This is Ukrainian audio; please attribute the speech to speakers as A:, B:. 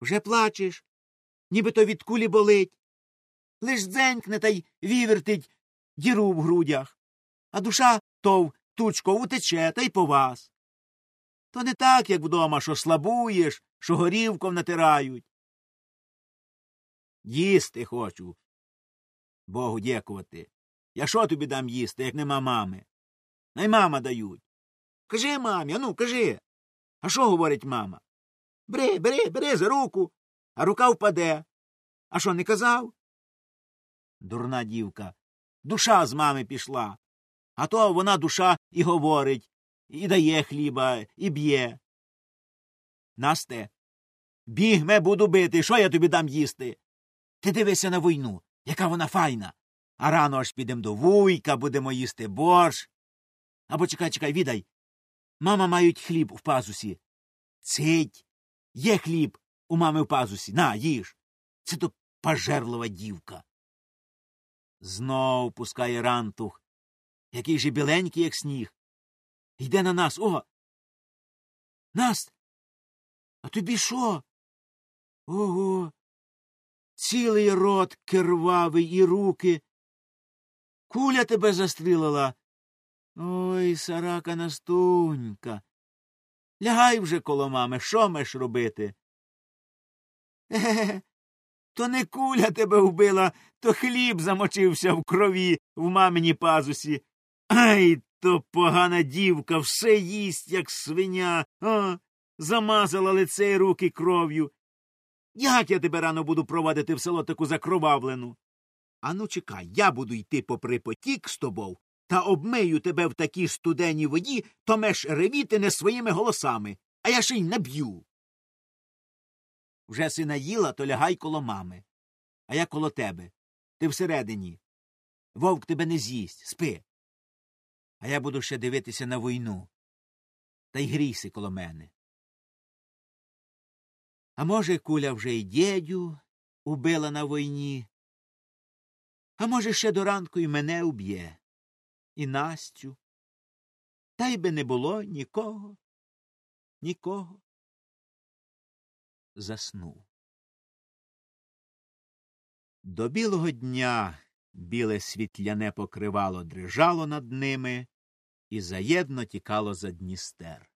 A: Вже плачеш, нібито від кулі болить. Лиш дзенькне та й вівертить діру в грудях, а душа тов тучко утече та й по вас. То не так, як вдома, що слабуєш, що горівком натирають. Їсти хочу. Богу дякувати. Я що тобі дам їсти, як нема мами? Най мама дають. Кажи мамі, ну, кажи. А що говорить мама? Бери, бери, бери за руку, а рука впаде. А що, не казав? Дурна дівка. Душа з мами пішла. А то вона душа і говорить, і дає хліба, і б'є. Насте, бігме буду бити, що я тобі дам їсти? Ти дивися на війну, яка вона файна. А рано аж підемо до вуйка, будемо їсти борщ. Або чекай, чекай, відай. Мама мають хліб в пазусі. Цить. Є хліб у мами в пазусі. На, їж. Це то пожерлива дівка. Знов пускає рантух. Який же біленький, як сніг. Йде на нас. О. Наст. А тобі що? Ого. Цілий рот кирвавий і руки. Куля тебе застрілила. Ой, сарака настунька. Лягай вже коло мами, що меш робити? Е, то не куля тебе вбила, то хліб замочився в крові в мамині пазусі. Ай, то погана дівка, все їсть, як свиня, а, замазала лице й руки кров'ю. Як я тебе рано буду провадити в село таку закровавлену? Ану, чекай, я буду йти попри потік з тобою та обмию тебе в такій студеній воді, то меш ревіти не своїми голосами, а я ще й наб'ю. Вже сина їла, то лягай коло мами, а я коло тебе. Ти всередині. Вовк тебе не з'їсть, спи. А я буду ще дивитися на війну. Та й грійся коло мене. А може, куля вже й дєдю убила на війні, а може, ще до ранку й мене уб'є, і Настю. Та й би не було нікого, нікого. Заснув. До білого дня біле світляне покривало дрижало над ними і заєдно тікало за Дністер.